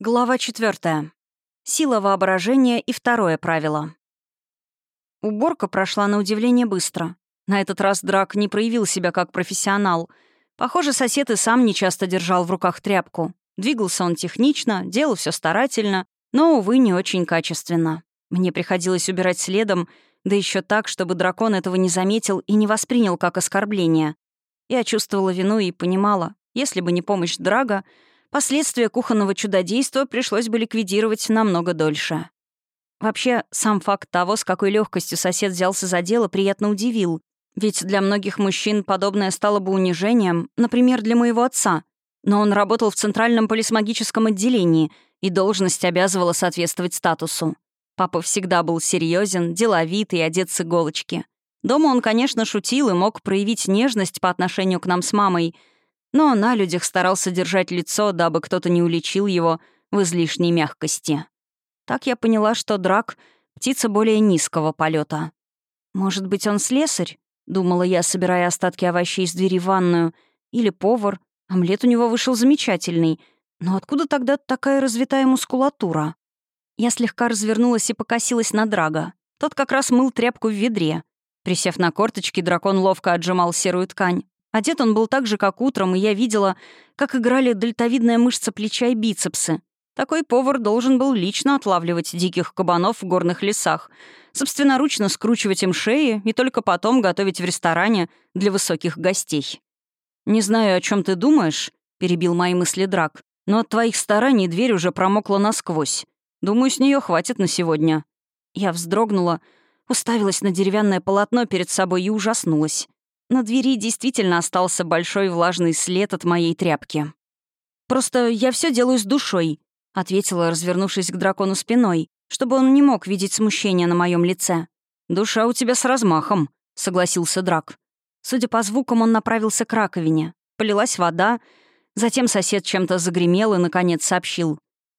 Глава 4. Сила воображения и второе правило. Уборка прошла на удивление быстро. На этот раз Драк не проявил себя как профессионал. Похоже, сосед и сам нечасто держал в руках тряпку. Двигался он технично, делал все старательно, но, увы, не очень качественно. Мне приходилось убирать следом, да еще так, чтобы дракон этого не заметил и не воспринял как оскорбление. Я чувствовала вину и понимала, если бы не помощь Драга, последствия кухонного чудодейства пришлось бы ликвидировать намного дольше. Вообще, сам факт того, с какой легкостью сосед взялся за дело, приятно удивил. Ведь для многих мужчин подобное стало бы унижением, например, для моего отца. Но он работал в Центральном полисмагическом отделении, и должность обязывала соответствовать статусу. Папа всегда был серьезен, деловит и одет с иголочки. Дома он, конечно, шутил и мог проявить нежность по отношению к нам с мамой — но на людях старался держать лицо, дабы кто-то не уличил его в излишней мягкости. Так я поняла, что драк — птица более низкого полета. «Может быть, он слесарь?» — думала я, собирая остатки овощей из двери в ванную. «Или повар. Омлет у него вышел замечательный. Но откуда тогда такая развитая мускулатура?» Я слегка развернулась и покосилась на Драга. Тот как раз мыл тряпку в ведре. Присев на корточки, дракон ловко отжимал серую ткань. Одет он был так же, как утром, и я видела, как играли дельтовидная мышца плеча и бицепсы. Такой повар должен был лично отлавливать диких кабанов в горных лесах, собственноручно скручивать им шеи и только потом готовить в ресторане для высоких гостей. «Не знаю, о чем ты думаешь», — перебил мои мысли Драк, «но от твоих стараний дверь уже промокла насквозь. Думаю, с нее хватит на сегодня». Я вздрогнула, уставилась на деревянное полотно перед собой и ужаснулась. На двери действительно остался большой влажный след от моей тряпки. «Просто я все делаю с душой», — ответила, развернувшись к дракону спиной, чтобы он не мог видеть смущения на моем лице. «Душа у тебя с размахом», — согласился Драк. Судя по звукам, он направился к раковине. Полилась вода, затем сосед чем-то загремел и, наконец, сообщил.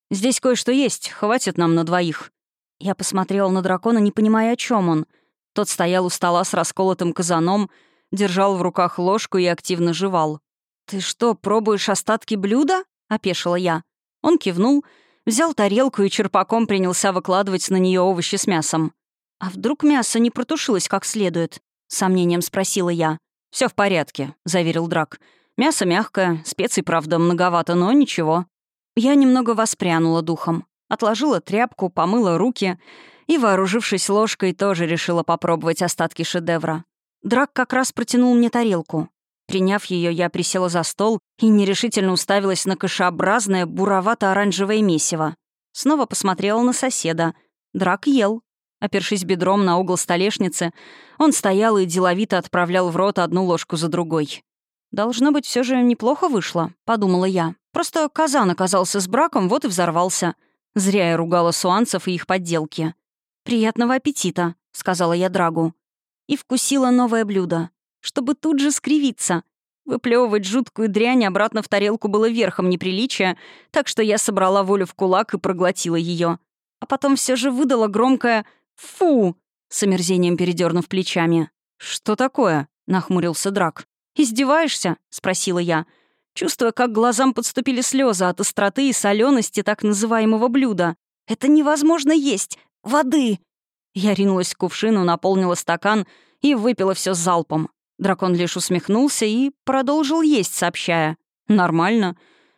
«Здесь кое-что есть, хватит нам на двоих». Я посмотрела на дракона, не понимая, о чем он. Тот стоял у стола с расколотым казаном, держал в руках ложку и активно жевал. «Ты что, пробуешь остатки блюда?» — опешила я. Он кивнул, взял тарелку и черпаком принялся выкладывать на нее овощи с мясом. «А вдруг мясо не протушилось как следует?» — сомнением спросила я. Все в порядке», — заверил Драк. «Мясо мягкое, специй, правда, многовато, но ничего». Я немного воспрянула духом. Отложила тряпку, помыла руки и, вооружившись ложкой, тоже решила попробовать остатки шедевра. Драк как раз протянул мне тарелку. Приняв ее, я присела за стол и нерешительно уставилась на кашеобразное буровато-оранжевое месиво. Снова посмотрела на соседа. Драк ел. Опершись бедром на угол столешницы, он стоял и деловито отправлял в рот одну ложку за другой. «Должно быть, все же неплохо вышло», — подумала я. «Просто казан оказался с браком, вот и взорвался. Зря я ругала суанцев и их подделки». «Приятного аппетита», — сказала я Драгу и вкусила новое блюдо, чтобы тут же скривиться. Выплевывать жуткую дрянь обратно в тарелку было верхом неприличия, так что я собрала волю в кулак и проглотила ее. А потом все же выдала громкое «Фу!» с омерзением передернув плечами. «Что такое?» — нахмурился Драк. «Издеваешься?» — спросила я, чувствуя, как глазам подступили слезы от остроты и солености так называемого блюда. «Это невозможно есть! Воды!» Я ринулась к кувшину, наполнила стакан и выпила все залпом. Дракон лишь усмехнулся и продолжил есть, сообщая. «Нормально.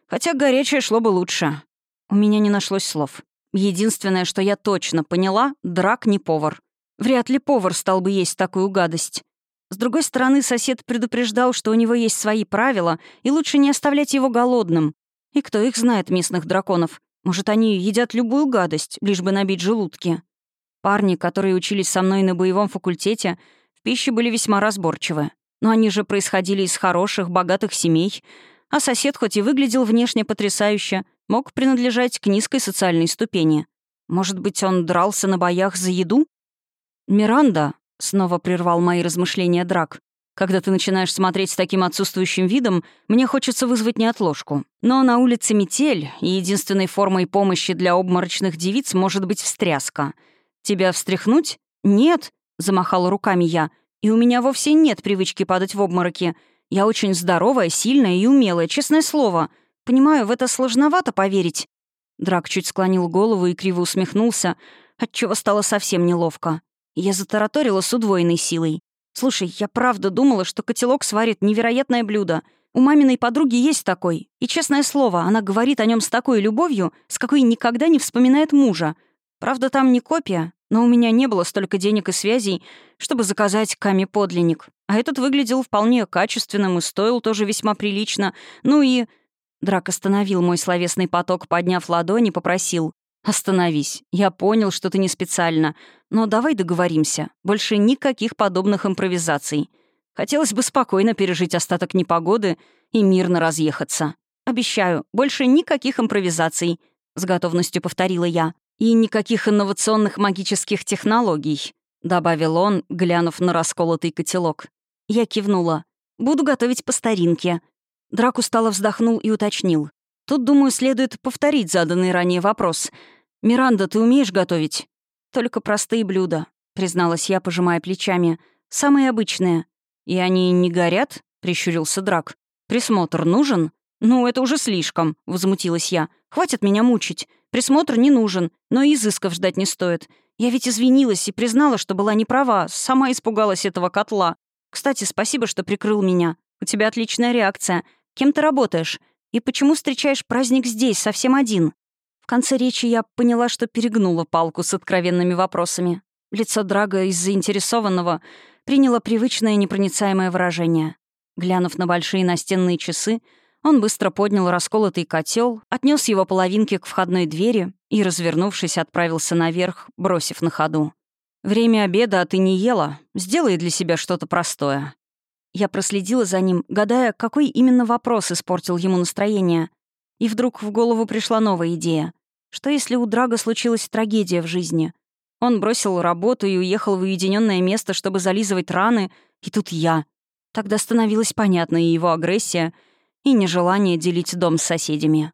Хотя горячее шло бы лучше». У меня не нашлось слов. Единственное, что я точно поняла — драк не повар. Вряд ли повар стал бы есть такую гадость. С другой стороны, сосед предупреждал, что у него есть свои правила, и лучше не оставлять его голодным. И кто их знает, местных драконов? Может, они едят любую гадость, лишь бы набить желудки. Парни, которые учились со мной на боевом факультете, в пище были весьма разборчивы. Но они же происходили из хороших, богатых семей, а сосед, хоть и выглядел внешне потрясающе, мог принадлежать к низкой социальной ступени. Может быть, он дрался на боях за еду? «Миранда», — снова прервал мои размышления Драк, «когда ты начинаешь смотреть с таким отсутствующим видом, мне хочется вызвать неотложку. Но на улице метель, и единственной формой помощи для обморочных девиц может быть встряска — «Тебя встряхнуть?» «Нет», — замахала руками я. «И у меня вовсе нет привычки падать в обмороки. Я очень здоровая, сильная и умелая, честное слово. Понимаю, в это сложновато поверить». Драк чуть склонил голову и криво усмехнулся, отчего стало совсем неловко. Я затараторила с удвоенной силой. «Слушай, я правда думала, что котелок сварит невероятное блюдо. У маминой подруги есть такой. И, честное слово, она говорит о нем с такой любовью, с какой никогда не вспоминает мужа. Правда, там не копия, но у меня не было столько денег и связей, чтобы заказать Ками-подлинник. А этот выглядел вполне качественным и стоил тоже весьма прилично. Ну и... Драк остановил мой словесный поток, подняв ладони, попросил. «Остановись. Я понял, что ты не специально. Но давай договоримся. Больше никаких подобных импровизаций. Хотелось бы спокойно пережить остаток непогоды и мирно разъехаться. Обещаю, больше никаких импровизаций», — с готовностью повторила я. «И никаких инновационных магических технологий», — добавил он, глянув на расколотый котелок. Я кивнула. «Буду готовить по старинке». Драк устало вздохнул и уточнил. «Тут, думаю, следует повторить заданный ранее вопрос. Миранда, ты умеешь готовить?» «Только простые блюда», — призналась я, пожимая плечами. «Самые обычные». «И они не горят?» — прищурился Драк. «Присмотр нужен?» «Ну, это уже слишком», — возмутилась я. «Хватит меня мучить. Присмотр не нужен, но изысков ждать не стоит. Я ведь извинилась и признала, что была не права, сама испугалась этого котла. Кстати, спасибо, что прикрыл меня. У тебя отличная реакция. Кем ты работаешь? И почему встречаешь праздник здесь, совсем один?» В конце речи я поняла, что перегнула палку с откровенными вопросами. Лицо Драга из заинтересованного приняло привычное непроницаемое выражение. Глянув на большие настенные часы, он быстро поднял расколотый котел, отнес его половинки к входной двери и, развернувшись, отправился наверх, бросив на ходу. «Время обеда, а ты не ела. Сделай для себя что-то простое». Я проследила за ним, гадая, какой именно вопрос испортил ему настроение. И вдруг в голову пришла новая идея. Что если у Драга случилась трагедия в жизни? Он бросил работу и уехал в уединенное место, чтобы зализывать раны, и тут я. Тогда становилась понятна и его агрессия, и нежелание делить дом с соседями.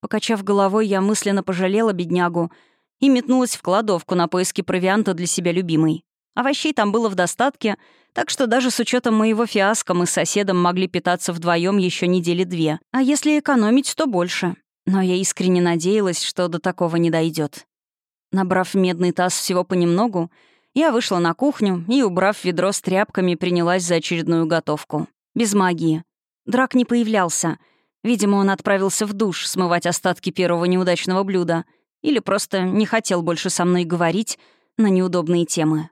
Покачав головой, я мысленно пожалела беднягу и метнулась в кладовку на поиски провианта для себя любимой. Овощей там было в достатке, так что даже с учетом моего фиаско мы с соседом могли питаться вдвоем еще недели две. А если экономить, то больше. Но я искренне надеялась, что до такого не дойдет. Набрав медный таз всего понемногу, я вышла на кухню и, убрав ведро с тряпками, принялась за очередную готовку. Без магии. Драк не появлялся. Видимо, он отправился в душ смывать остатки первого неудачного блюда. Или просто не хотел больше со мной говорить на неудобные темы.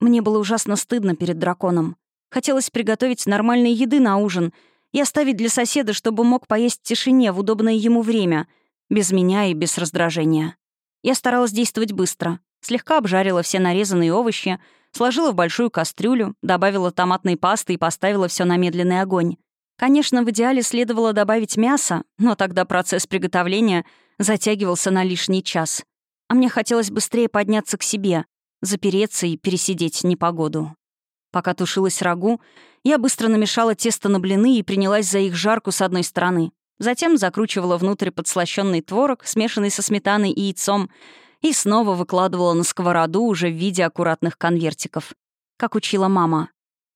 Мне было ужасно стыдно перед драконом. Хотелось приготовить нормальной еды на ужин — и оставить для соседа, чтобы мог поесть в тишине в удобное ему время, без меня и без раздражения. Я старалась действовать быстро. Слегка обжарила все нарезанные овощи, сложила в большую кастрюлю, добавила томатной пасты и поставила все на медленный огонь. Конечно, в идеале следовало добавить мясо, но тогда процесс приготовления затягивался на лишний час. А мне хотелось быстрее подняться к себе, запереться и пересидеть непогоду. Пока тушилась рагу, я быстро намешала тесто на блины и принялась за их жарку с одной стороны. Затем закручивала внутрь подслащённый творог, смешанный со сметаной и яйцом, и снова выкладывала на сковороду уже в виде аккуратных конвертиков. Как учила мама.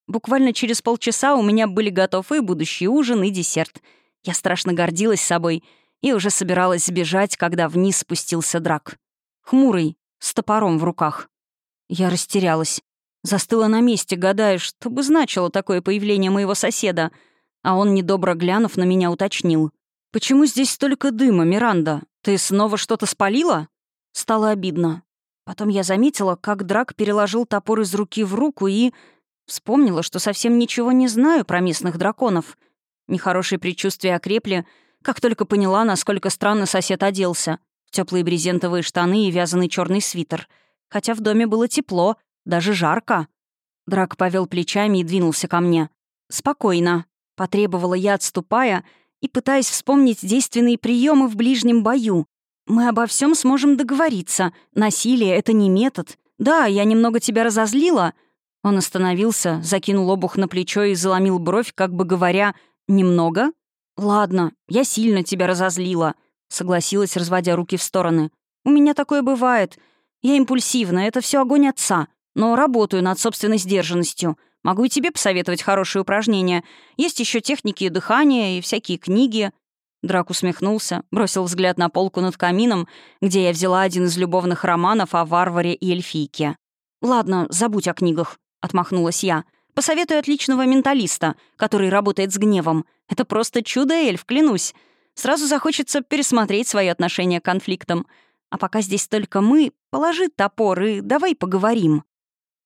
Буквально через полчаса у меня были готовы будущий ужин и десерт. Я страшно гордилась собой и уже собиралась сбежать, когда вниз спустился драк. Хмурый, с топором в руках. Я растерялась. Застыла на месте, гадая, что бы значило такое появление моего соседа. А он, недобро глянув на меня, уточнил. «Почему здесь столько дыма, Миранда? Ты снова что-то спалила?» Стало обидно. Потом я заметила, как Драк переложил топор из руки в руку и... Вспомнила, что совсем ничего не знаю про местных драконов. Нехорошие предчувствия окрепли, как только поняла, насколько странно сосед оделся. Теплые брезентовые штаны и вязаный черный свитер. Хотя в доме было тепло, даже жарко». Драк повел плечами и двинулся ко мне. «Спокойно», — потребовала я, отступая и пытаясь вспомнить действенные приемы в ближнем бою. «Мы обо всем сможем договориться. Насилие — это не метод. Да, я немного тебя разозлила». Он остановился, закинул обух на плечо и заломил бровь, как бы говоря «немного?» «Ладно, я сильно тебя разозлила», — согласилась, разводя руки в стороны. «У меня такое бывает. Я импульсивна, это все огонь отца но работаю над собственной сдержанностью. Могу и тебе посоветовать хорошие упражнения. Есть еще техники дыхания и всякие книги». Драк усмехнулся, бросил взгляд на полку над камином, где я взяла один из любовных романов о варваре и эльфийке. «Ладно, забудь о книгах», — отмахнулась я. «Посоветую отличного менталиста, который работает с гневом. Это просто чудо-эльф, клянусь. Сразу захочется пересмотреть свои отношения к конфликтам. А пока здесь только мы, положи топор и давай поговорим».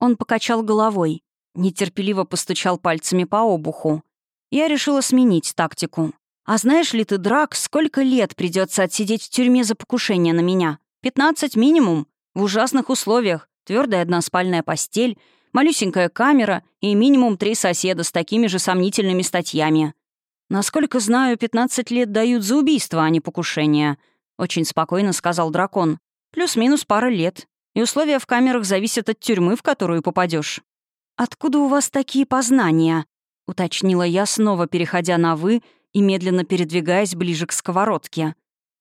Он покачал головой, нетерпеливо постучал пальцами по обуху. Я решила сменить тактику. «А знаешь ли ты, Драк, сколько лет придется отсидеть в тюрьме за покушение на меня? Пятнадцать минимум. В ужасных условиях. Твердая односпальная постель, малюсенькая камера и минимум три соседа с такими же сомнительными статьями. Насколько знаю, 15 лет дают за убийство, а не покушение. Очень спокойно сказал дракон. Плюс-минус пара лет. И условия в камерах зависят от тюрьмы, в которую попадешь. «Откуда у вас такие познания?» — уточнила я, снова переходя на «вы» и медленно передвигаясь ближе к сковородке.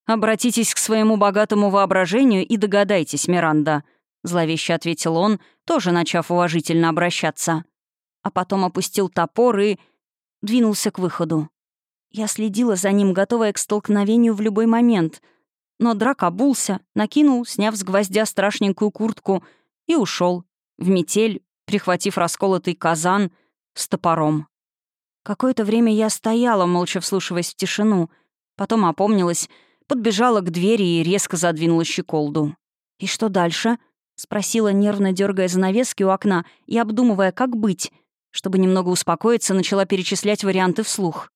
«Обратитесь к своему богатому воображению и догадайтесь, Миранда», — зловеще ответил он, тоже начав уважительно обращаться. А потом опустил топор и двинулся к выходу. Я следила за ним, готовая к столкновению в любой момент. Но драк обулся, накинул, сняв с гвоздя страшненькую куртку, и ушел в метель, прихватив расколотый казан с топором. Какое-то время я стояла, молча вслушиваясь в тишину, потом опомнилась, подбежала к двери и резко задвинула щеколду. «И что дальше?» — спросила, нервно дергая занавески у окна и обдумывая, как быть. Чтобы немного успокоиться, начала перечислять варианты вслух.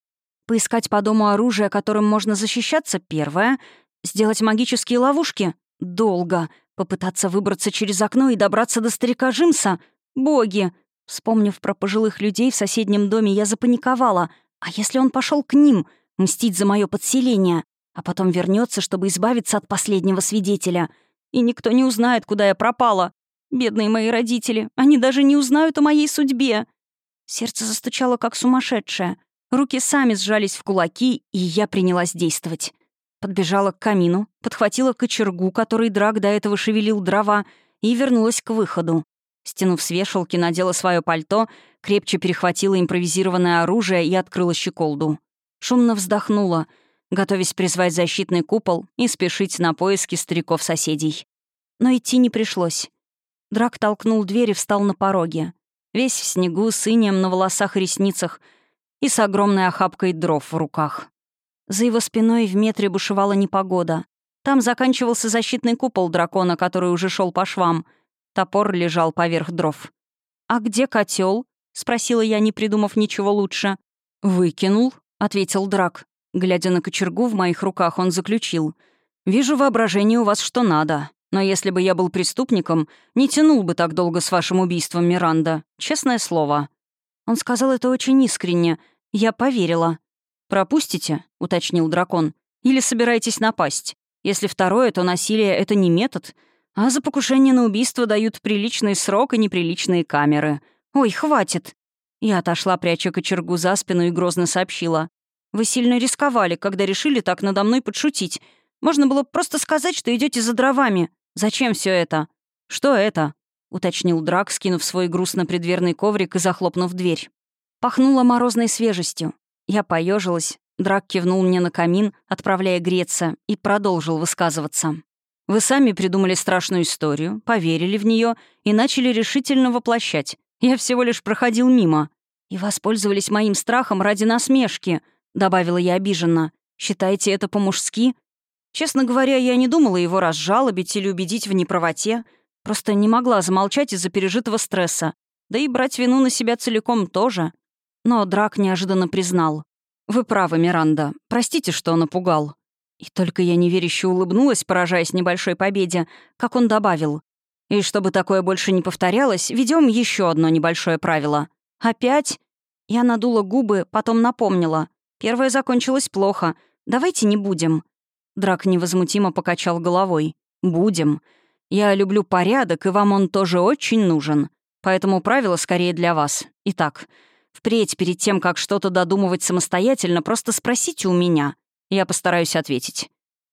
Поискать по дому оружие, которым можно защищаться — первое. Сделать магические ловушки — долго. Попытаться выбраться через окно и добраться до старика Жимса — боги. Вспомнив про пожилых людей в соседнем доме, я запаниковала. А если он пошел к ним, мстить за мое подселение, а потом вернется, чтобы избавиться от последнего свидетеля? И никто не узнает, куда я пропала. Бедные мои родители, они даже не узнают о моей судьбе. Сердце застучало, как сумасшедшее. Руки сами сжались в кулаки, и я принялась действовать. Подбежала к камину, подхватила кочергу, который Драк до этого шевелил дрова, и вернулась к выходу. Стянув с вешалки, надела свое пальто, крепче перехватила импровизированное оружие и открыла щеколду. Шумно вздохнула, готовясь призвать защитный купол и спешить на поиски стариков-соседей. Но идти не пришлось. Драк толкнул дверь и встал на пороге. Весь в снегу, с инеем на волосах и ресницах и с огромной охапкой дров в руках. За его спиной в метре бушевала непогода. Там заканчивался защитный купол дракона, который уже шел по швам — Топор лежал поверх дров. «А где котел? спросила я, не придумав ничего лучше. «Выкинул», — ответил Драк. Глядя на кочергу в моих руках, он заключил. «Вижу воображение у вас что надо. Но если бы я был преступником, не тянул бы так долго с вашим убийством, Миранда. Честное слово». Он сказал это очень искренне. Я поверила. «Пропустите?» — уточнил дракон. «Или собираетесь напасть? Если второе, то насилие — это не метод, а за покушение на убийство дают приличный срок и неприличные камеры. Ой, хватит. Я отошла, пряча кочергу за спину и грозно сообщила. Вы сильно рисковали, когда решили так надо мной подшутить. Можно было просто сказать, что идете за дровами. Зачем все это? Что это? уточнил Драк, скинув свой груз на предверный коврик и захлопнув дверь. Пахнуло морозной свежестью. Я поежилась. Драк кивнул мне на камин, отправляя греться, и продолжил высказываться. Вы сами придумали страшную историю, поверили в нее и начали решительно воплощать. Я всего лишь проходил мимо. И воспользовались моим страхом ради насмешки, добавила я обиженно. Считаете это по-мужски? Честно говоря, я не думала его разжалобить или убедить в неправоте. Просто не могла замолчать из-за пережитого стресса. Да и брать вину на себя целиком тоже. Но Драк неожиданно признал. «Вы правы, Миранда. Простите, что напугал. И только я неверяще улыбнулась, поражаясь небольшой победе, как он добавил. «И чтобы такое больше не повторялось, ведем еще одно небольшое правило. Опять?» Я надула губы, потом напомнила. Первое закончилось плохо. Давайте не будем. Драк невозмутимо покачал головой. «Будем. Я люблю порядок, и вам он тоже очень нужен. Поэтому правило скорее для вас. Итак, впредь перед тем, как что-то додумывать самостоятельно, просто спросите у меня. Я постараюсь ответить.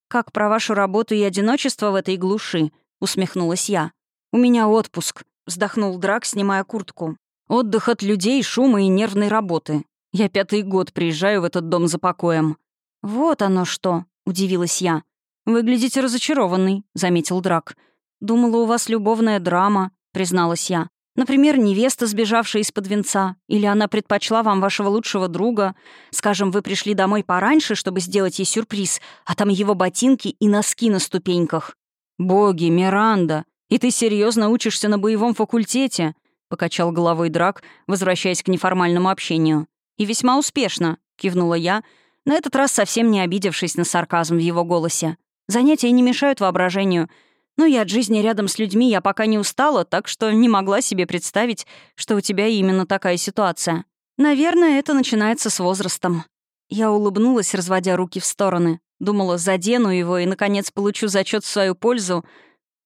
«Как про вашу работу и одиночество в этой глуши?» — усмехнулась я. «У меня отпуск», — вздохнул Драк, снимая куртку. «Отдых от людей, шума и нервной работы. Я пятый год приезжаю в этот дом за покоем». «Вот оно что», — удивилась я. «Выглядите разочарованный», — заметил Драк. «Думала, у вас любовная драма», — призналась я. «Например, невеста, сбежавшая из-под венца. Или она предпочла вам вашего лучшего друга. Скажем, вы пришли домой пораньше, чтобы сделать ей сюрприз, а там его ботинки и носки на ступеньках». «Боги, Миранда, и ты серьезно учишься на боевом факультете?» — покачал головой Драк, возвращаясь к неформальному общению. «И весьма успешно», — кивнула я, на этот раз совсем не обидевшись на сарказм в его голосе. «Занятия не мешают воображению. Но и от жизни рядом с людьми я пока не устала, так что не могла себе представить, что у тебя именно такая ситуация. Наверное, это начинается с возрастом». Я улыбнулась, разводя руки в стороны. Думала, задену его и, наконец, получу зачет в свою пользу.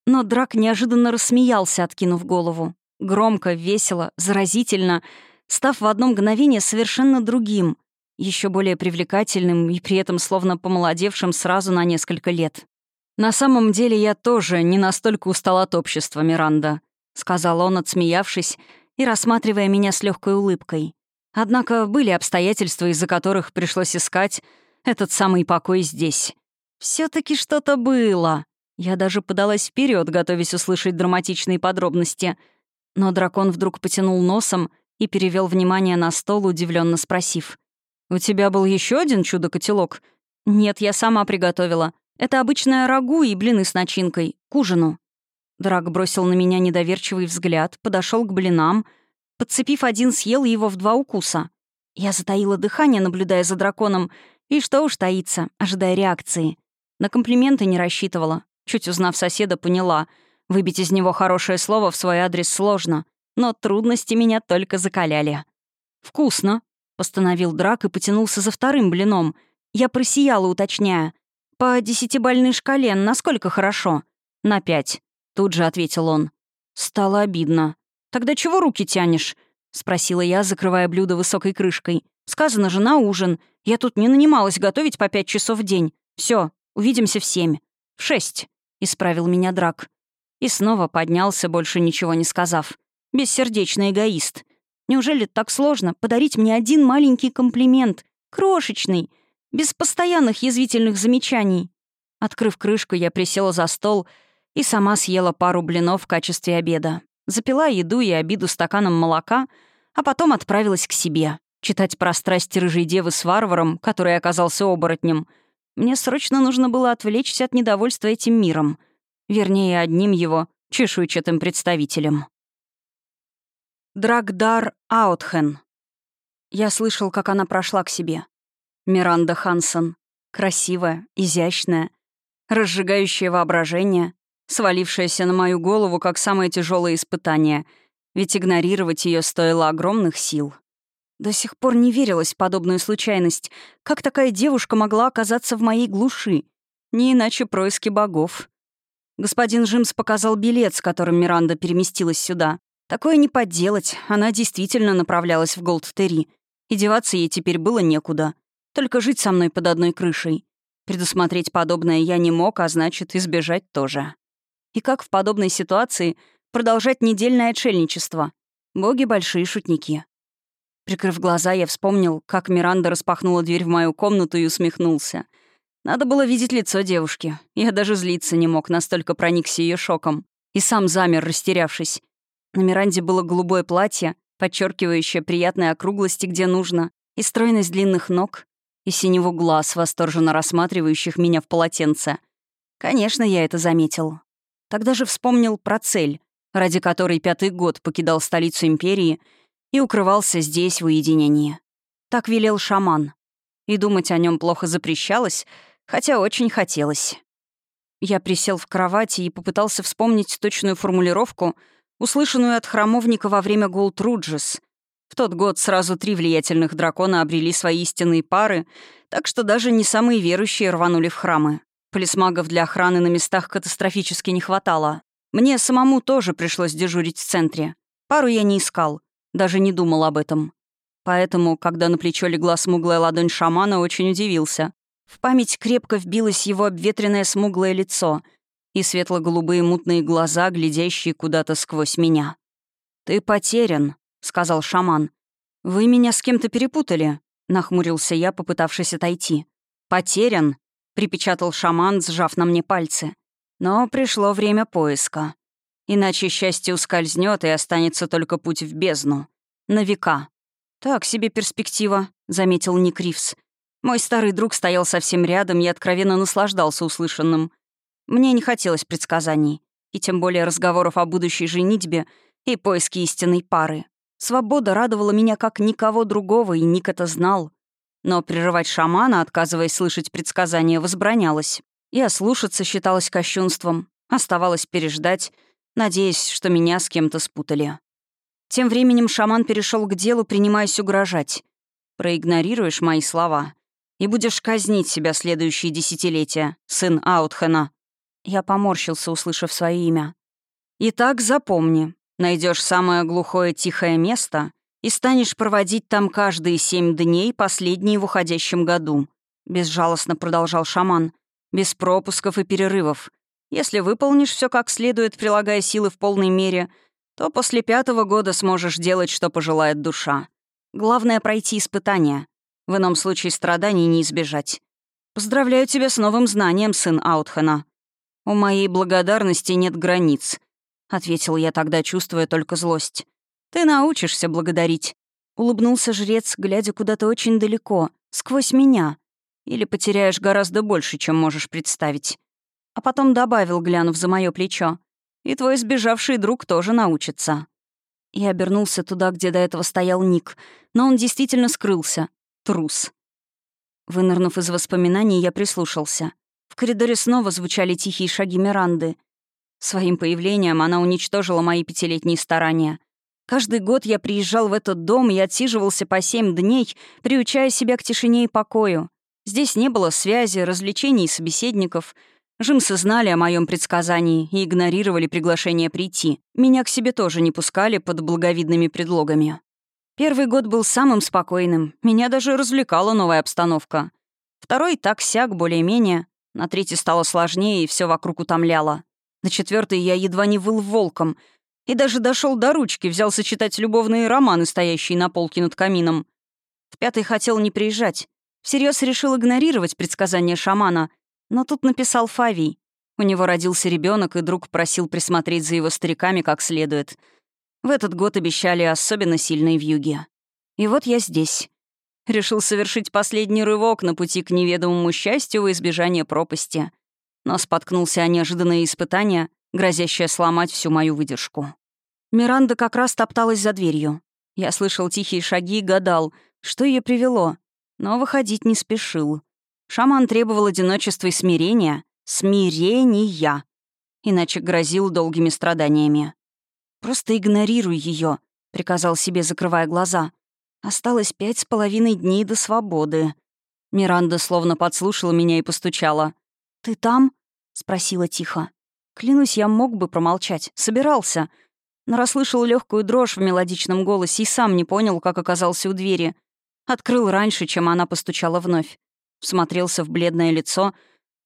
Но Драк неожиданно рассмеялся, откинув голову. Громко, весело, заразительно, став в одно мгновение совершенно другим, еще более привлекательным и при этом словно помолодевшим сразу на несколько лет. «На самом деле я тоже не настолько устал от общества, Миранда», — сказал он, отсмеявшись и рассматривая меня с легкой улыбкой. Однако были обстоятельства, из-за которых пришлось искать этот самый покой здесь. все таки что-то было. Я даже подалась вперед, готовясь услышать драматичные подробности — но дракон вдруг потянул носом и перевел внимание на стол, удивленно спросив. «У тебя был еще один чудо-котелок?» «Нет, я сама приготовила. Это обычное рагу и блины с начинкой. К ужину». Драк бросил на меня недоверчивый взгляд, подошел к блинам, подцепив один, съел его в два укуса. Я затаила дыхание, наблюдая за драконом, и что уж таиться, ожидая реакции. На комплименты не рассчитывала. Чуть узнав соседа, поняла — Выбить из него хорошее слово в свой адрес сложно, но трудности меня только закаляли. «Вкусно», — постановил Драк и потянулся за вторым блином. Я просияла, уточняя. «По десятибальной шкале насколько хорошо?» «На пять», — тут же ответил он. Стало обидно. «Тогда чего руки тянешь?» — спросила я, закрывая блюдо высокой крышкой. «Сказано же на ужин. Я тут не нанималась готовить по пять часов в день. Все, увидимся в семь». «В шесть», — исправил меня Драк. И снова поднялся, больше ничего не сказав. Бессердечный эгоист. Неужели так сложно подарить мне один маленький комплимент? Крошечный, без постоянных язвительных замечаний. Открыв крышку, я присела за стол и сама съела пару блинов в качестве обеда. Запила еду и обиду стаканом молока, а потом отправилась к себе. Читать про страсти рыжей девы с варваром, который оказался оборотнем. Мне срочно нужно было отвлечься от недовольства этим миром — Вернее, одним его чешуйчатым представителем. Драгдар Аутхен. Я слышал, как она прошла к себе. Миранда Хансон. Красивая, изящная, разжигающая воображение, свалившаяся на мою голову как самое тяжелое испытание, ведь игнорировать ее стоило огромных сил. До сих пор не верилось в подобную случайность. Как такая девушка могла оказаться в моей глуши? Не иначе происки богов. Господин Джимс показал билет, с которым Миранда переместилась сюда. Такое не подделать, она действительно направлялась в Голд-Терри. И деваться ей теперь было некуда. Только жить со мной под одной крышей. Предусмотреть подобное я не мог, а значит, избежать тоже. И как в подобной ситуации продолжать недельное отшельничество? Боги — большие шутники. Прикрыв глаза, я вспомнил, как Миранда распахнула дверь в мою комнату и усмехнулся — надо было видеть лицо девушки. Я даже злиться не мог, настолько проникся ее шоком. И сам замер, растерявшись. На Миранде было голубое платье, подчеркивающее приятные округлости, где нужно, и стройность длинных ног, и синеву глаз, восторженно рассматривающих меня в полотенце. Конечно, я это заметил. Тогда же вспомнил про цель, ради которой пятый год покидал столицу империи и укрывался здесь в уединении. Так велел шаман. И думать о нем плохо запрещалось — хотя очень хотелось. Я присел в кровати и попытался вспомнить точную формулировку, услышанную от храмовника во время Голд Руджес. В тот год сразу три влиятельных дракона обрели свои истинные пары, так что даже не самые верующие рванули в храмы. Полисмагов для охраны на местах катастрофически не хватало. Мне самому тоже пришлось дежурить в центре. Пару я не искал, даже не думал об этом. Поэтому, когда на плечо легла смуглая ладонь шамана, очень удивился. В память крепко вбилось его обветренное смуглое лицо и светло-голубые мутные глаза, глядящие куда-то сквозь меня. «Ты потерян», — сказал шаман. «Вы меня с кем-то перепутали», — нахмурился я, попытавшись отойти. «Потерян», — припечатал шаман, сжав на мне пальцы. «Но пришло время поиска. Иначе счастье ускользнет и останется только путь в бездну. На века». «Так себе перспектива», — заметил Ник Ривз. Мой старый друг стоял совсем рядом и откровенно наслаждался услышанным. Мне не хотелось предсказаний, и тем более разговоров о будущей женитьбе и поиске истинной пары. Свобода радовала меня как никого другого, и Ник это знал. Но прерывать шамана, отказываясь слышать предсказания, возбранялось. И ослушаться считалось кощунством. Оставалось переждать, надеясь, что меня с кем-то спутали. Тем временем шаман перешел к делу, принимаясь угрожать. «Проигнорируешь мои слова, и будешь казнить себя следующие десятилетия, сын Аутхена». Я поморщился, услышав свое имя. «Итак, запомни, найдешь самое глухое тихое место и станешь проводить там каждые семь дней, последние в уходящем году», — безжалостно продолжал шаман, «без пропусков и перерывов. Если выполнишь все как следует, прилагая силы в полной мере, то после пятого года сможешь делать, что пожелает душа. Главное — пройти испытания. В ином случае страданий не избежать. Поздравляю тебя с новым знанием, сын Аутхена. У моей благодарности нет границ, — ответил я тогда, чувствуя только злость. Ты научишься благодарить. Улыбнулся жрец, глядя куда-то очень далеко, сквозь меня. Или потеряешь гораздо больше, чем можешь представить. А потом добавил, глянув за мое плечо. И твой сбежавший друг тоже научится. Я обернулся туда, где до этого стоял Ник, но он действительно скрылся, Трус. Вынырнув из воспоминаний, я прислушался. Коридоре снова звучали тихие шаги Миранды. Своим появлением она уничтожила мои пятилетние старания. Каждый год я приезжал в этот дом и отсиживался по семь дней, приучая себя к тишине и покою. Здесь не было связи, развлечений и собеседников. Жимсы знали о моем предсказании и игнорировали приглашение прийти. Меня к себе тоже не пускали под благовидными предлогами. Первый год был самым спокойным. Меня даже развлекала новая обстановка. Второй так-сяк, более-менее. На третий стало сложнее, и все вокруг утомляло. На четвертый я едва не выл волком. И даже дошел до ручки, взялся читать любовные романы, стоящие на полке над камином. В пятый хотел не приезжать. Всерьез решил игнорировать предсказания шамана. Но тут написал Фавий. У него родился ребенок, и друг просил присмотреть за его стариками как следует — в этот год обещали особенно сильные вьюги. И вот я здесь. Решил совершить последний рывок на пути к неведомому счастью во избежание пропасти. Но споткнулся о неожиданное испытание, грозящее сломать всю мою выдержку. Миранда как раз топталась за дверью. Я слышал тихие шаги и гадал, что ее привело, но выходить не спешил. Шаман требовал одиночества и смирения. Смирения! Иначе грозил долгими страданиями. «Просто игнорируй ее, приказал себе, закрывая глаза. Осталось пять с половиной дней до свободы. Миранда словно подслушала меня и постучала. «Ты там?» — спросила тихо. Клянусь, я мог бы промолчать. Собирался. Но расслышал легкую дрожь в мелодичном голосе и сам не понял, как оказался у двери. Открыл раньше, чем она постучала вновь. Всмотрелся в бледное лицо,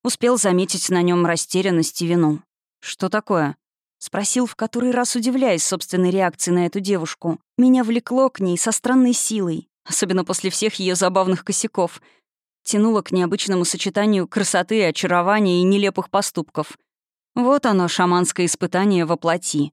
успел заметить на нем растерянность и вину. «Что такое?» Спросил в который раз, удивляясь собственной реакции на эту девушку. Меня влекло к ней со странной силой, особенно после всех ее забавных косяков. Тянуло к необычному сочетанию красоты, очарования и нелепых поступков. Вот оно, шаманское испытание во плоти.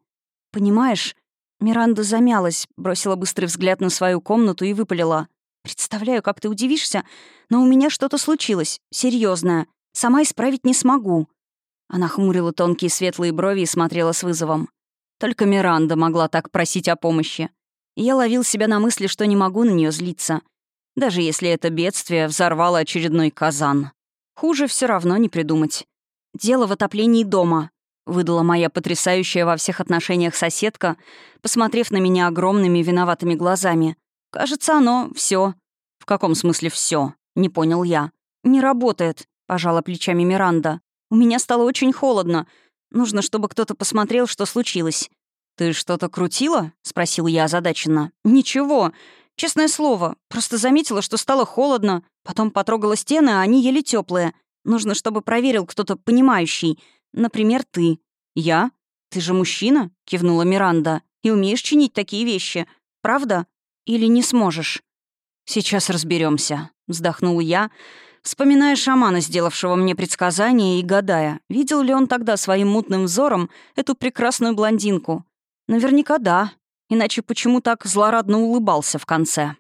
«Понимаешь?» Миранда замялась, бросила быстрый взгляд на свою комнату и выпалила. «Представляю, как ты удивишься, но у меня что-то случилось, серьезное. Сама исправить не смогу». Она хмурила тонкие светлые брови и смотрела с вызовом. Только Миранда могла так просить о помощи. Я ловил себя на мысли, что не могу на нее злиться. Даже если это бедствие взорвало очередной казан. Хуже все равно не придумать. «Дело в отоплении дома», — выдала моя потрясающая во всех отношениях соседка, посмотрев на меня огромными виноватыми глазами. «Кажется, оно все. «В каком смысле все? не понял я. «Не работает», — пожала плечами Миранда. У меня стало очень холодно. Нужно, чтобы кто-то посмотрел, что случилось». «Ты что-то крутила?» — спросил я озадаченно. «Ничего. Честное слово. Просто заметила, что стало холодно. Потом потрогала стены, а они еле теплые. Нужно, чтобы проверил кто-то понимающий. Например, ты». «Я? Ты же мужчина?» — кивнула Миранда. «И умеешь чинить такие вещи. Правда? Или не сможешь?» «Сейчас разберемся, вздохнул я, вспоминая шамана, сделавшего мне предсказание, и гадая, видел ли он тогда своим мутным взором эту прекрасную блондинку. Наверняка да, иначе почему так злорадно улыбался в конце.